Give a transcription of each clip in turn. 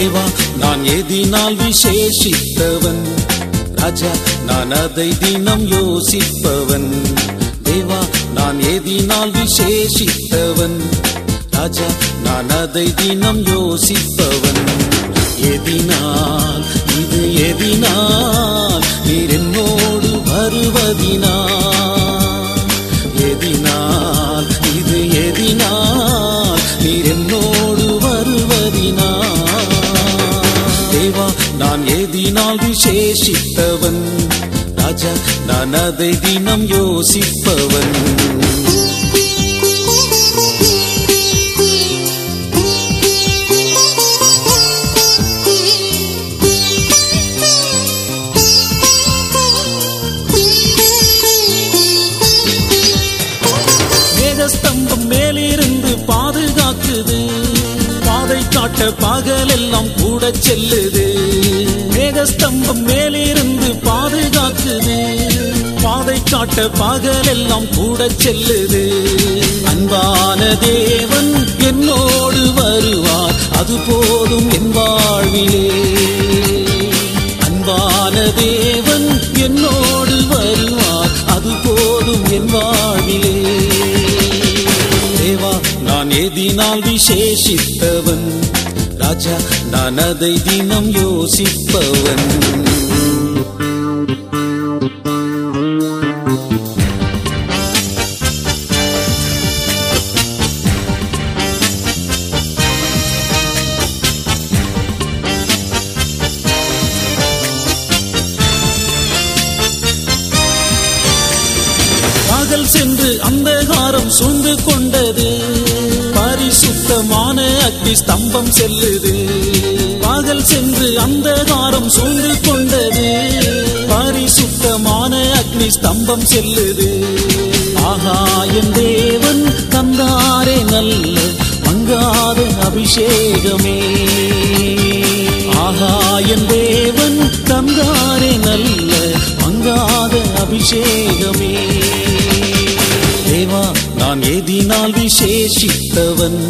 தேவா நான் எதினால் விசேஷித்தவன். ராஜா நான் அதை தினம் யோசிப்பவன். தேவா நான் எதினால் விசேஷித்தவன். ராஜா நான் அதை தினம் யோசிப்பவன். எதினால் இது எதினால் நீர் என்னோடு வருவதினால். எதினால் விசேஷித்தவன் ராஜா நான் அதை தினம் யோசிப்பவன். மேகஸ்தம்பம் மேலிருந்து பாதுகாக்குது. பாதை காட்ட பகலெல்லாம் கூட செல்லுது. மேகஸ்தம்பம் மேலிருந்து பாதுகாக்குது பாதை காட்ட பகலெல்லாம் கூட செல்லுது. அன்பான தேவன் என்னோடு வருவார். அது போதும் என் வாழ்விலே. அன்பான தேவன் என்னோடு வருவார். அது போதும் என் வாழ்விலே. தேவா நான் எதினால் விசேஷித்தவன். ராஜா நான் அதை தினம் யோசிப்பவன். பகல் சென்று அந்தகாரம் சூழ்ந்து கொண்டது. பரிசுத்தமான அக்னி ஸ்தம்பம் செல்லுது. பகல் சென்று அந்தகாரம் சூழ்ந்து கொண்டது. பரிசுத்தமான அக்னி ஸ்தம்பம் செல்லுது. ஆகாயம் தேவன் தந்தாரே நல்ல மங்காத அபிஷேகமே. ஆகாயம் தேவன் தந்தாரே நல்ல மங்காத அபிஷேகமே. தேவா நான் எதினால் விசேஷித்தவன்.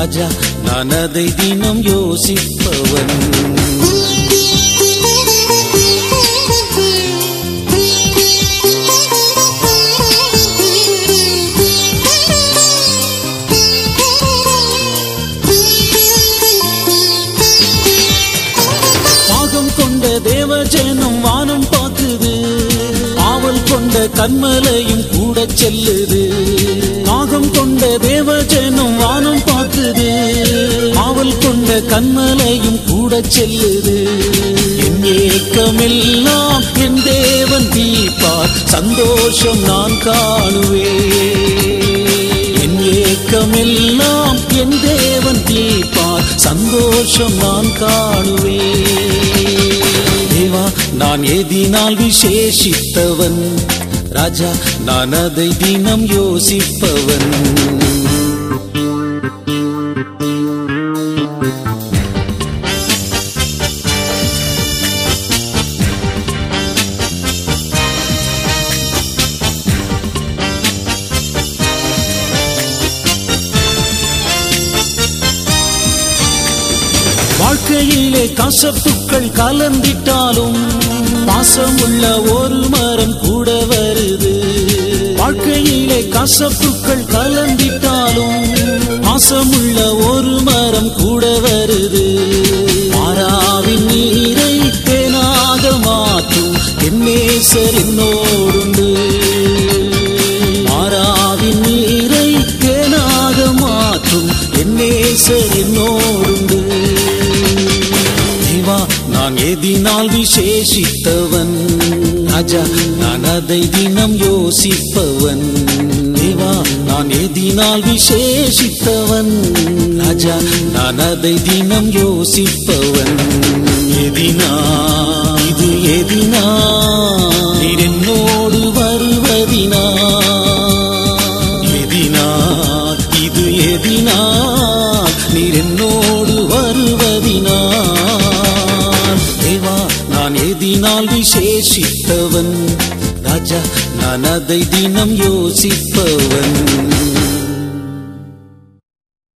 ராஜா நான் அதை தினம் யோசிப்பவன். பாகம் கொண்ட தேவஜனம் வானம் பார்க்குது. ஆவல் கொண்ட கண்மலையும் கூட செல்லுது. பாகம் கொண்ட தேவஜனம் வானம் கண்மலையும் கூட செல்லுது. என் ஏக்கமெல்லாம் என் தேவன் தீர்ப்பார். சந்தோஷம் நான் காணுவேன். என் ஏக்கமெல்லாம் என் தேவன் தீர்ப்பார். சந்தோஷம் நான் காணுவேன். தேவா நான் எதினால் விசேஷித்தவன். ராஜா நான் அதை தினம் யோசிப்பவன். வாழ்க்கையிலே கசப்புக்கள் கலந்திட்டாலும் பாசமுள்ள ஒரு மரம் கூட வருது. வாழ்க்கையிலே கசப்புக்கள் கலந்திட்டாலும் பாசமுள்ள ஒரு மரம் கூட வருது. மாறாவின் நீரை தேனாக மாற்றும் என் நேசர் என்னோடுண்டு அன்பினால் விசேஷித்தவன். ராஜா நான் அதை தினம் யோசிப்பவன். தேவா நான் எதினால் விசேஷித்தவன். ராஜா நான் அதை தினம் யோசிப்பவன். எதினா இது எதினா? நீர் நான் எதினால் விசேஷித்தவன். ராஜா நான் அதை தினம் யோசிப்பவன்.